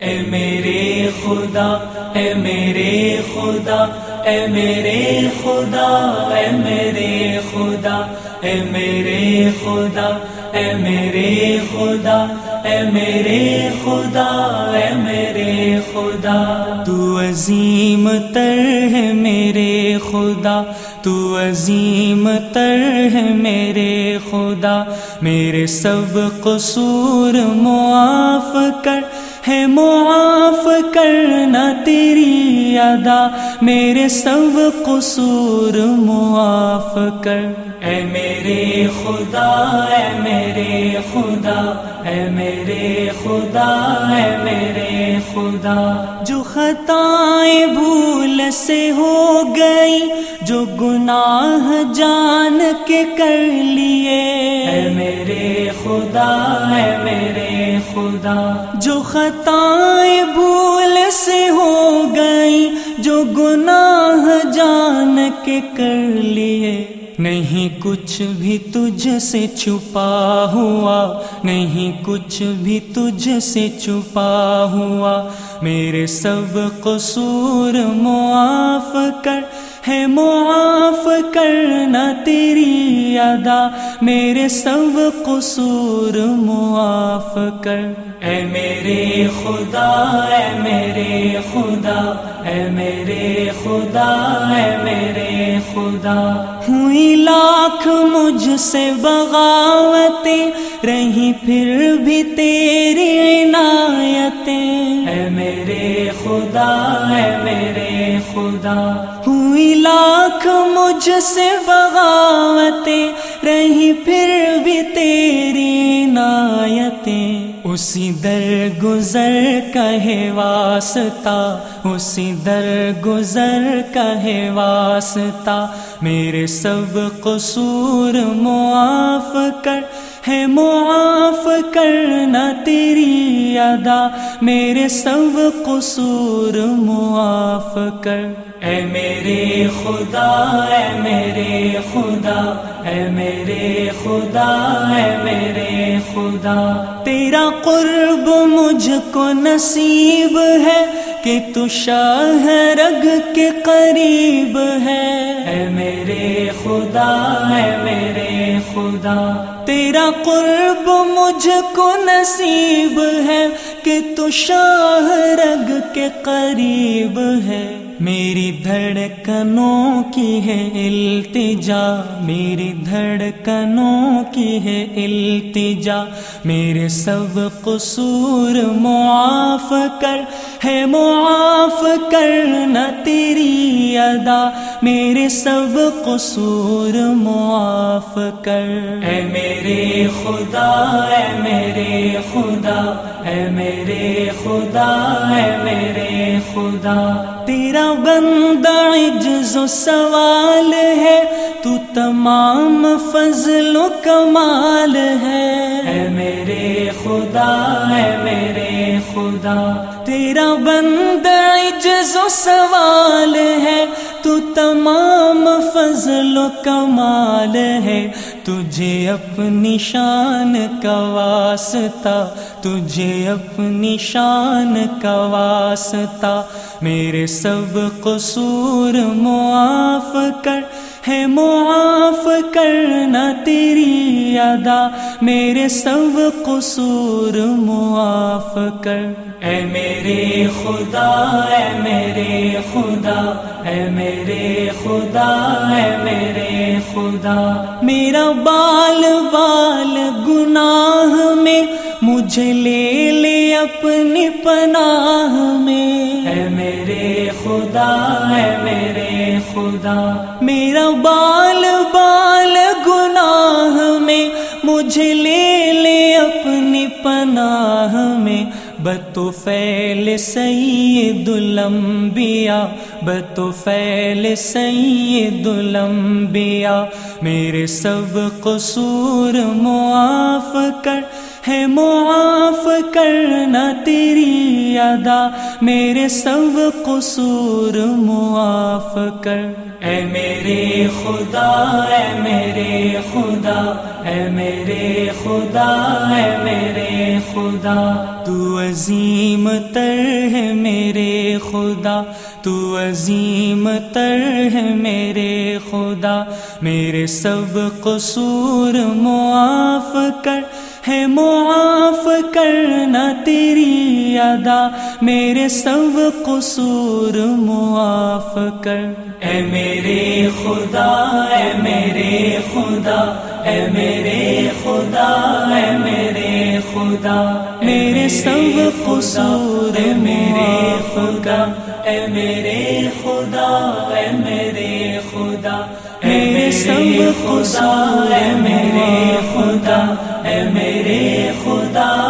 اے میرے خدا، اے میرے خدا، اے میرے خدا، اے میرے خدا، اے میرے خدا، اے میرے خدا، اے میرے خدا، اے میرے خدا۔ تو عظیم تر ہے میرے خدا، تو عظیم تر ہے میرے خدا۔ میرے سب قصور معاف کر ہے معاف کرنا تیری ادا میرے سب قصور معاف کر اے میرے خدا، اے میرے خدا، اے میرے خدا، اے میرے خدا۔ جو خطائیں بھول سے ہو گئی، جو گناہ جان کے کر لیے خدا اے میرے خدا۔ جو خطائیں بھول سے ہو گئی جو گناہ جان کے کر لیے۔ نہیں کچھ بھی تجھ سے چھپا ہوا، نہیں کچھ بھی تجھ سے چھپا ہوا۔ میرے سب قصور معاف کر ہے معاف کرنا تیری ادا میرے سب قصور معاف کر اے میرے خدا اے میرے خدا اے میرے خدا اے میرے خدا ہوئی لاکھ مجھ سے بغاوتیں رہی پھر بھی تیری عنایتیں اے میرے خدا اے میرے خدا ہوئی لاکھ مجھ سے بغاوتیں، رہی پھر بھی تیری عنایتیں۔ اسی در گزر کہے واسطہ، اسی در گزر کہے واسطہ۔ میرے سب قصور معاف کر، ہے معاف کرنا تیری ادا۔ میرے سب قصور معاف کر۔ اے میرے خدا، اے میرے خدا، اے میرے خدا، اے میرے خدا۔ تیرا قرب مجھ کو نصیب ہے کہ تو شاہ رگ کے قریب ہے۔ اے میرے خدا، اے میرے خدا، تیرا قرب مجھ کو نصیب ہے کہ تو شاہ رگ کے قریب ہے۔ میری دھڑکنوں کی ہے التجا، میری دھڑکنوں کی ہے التجا، میرے سب قصور معاف کر، ہے معاف کرنا تیری ادا، میرے سب قصور معاف کر۔ اے میرے خدا، اے میرے خدا، اے میرے خدا، اے میرے خدا۔ میرا بندہ عجز و سوال ہے، تو تمام فضل و کمال ہے۔ اے میرے خدا، اے میرے خدا، تیرا بندہ عجز و سوال ہے، تو تمام فضل و کمال ہے۔ تجھے اپنی شان کا واسطہ، تجھے اپنی شان کا واسطہ۔ میرے سب قصور معاف کر ہے معاف کرنا تیری ادا میرے سب قصور معاف کر اے میرے خدا، اے میرے خدا، اے میرے خدا، اے میرے خدا۔ میرا بال بال گناہ میں، مجھے لے لے اپنی پناہ میں۔ میرے خدا اے میرے خدا۔ میرا بال بال گناہ میں مجھے لے لے اپنی پناہ میں۔ بتو فیل سید الانبیاء بتو فیل سید الانبیاء۔ میرے سب قصور معاف کر، ہے معاف کرنا تیری ادا میرے سب قصور معاف کر۔ اے میرے خدا، اے میرے خدا، اے میرے خدا، اے میرے خدا۔ تو عظیم تر ہے میرے خدا، تو عظیم تر ہے میرے خدا۔ میرے سب قصور معاف کر۔ ہے معاف کرنا تیری ادا میرے سب قصور معاف کر۔ اے میرے خدا، اے میرے خدا، اے میرے خدا، اے میرے خدا۔ میرے سب قصور میرے خدا اے میرے خدا، اے میرے خدا۔ میرے سب خدا اے میرے خدا اے میرے خدا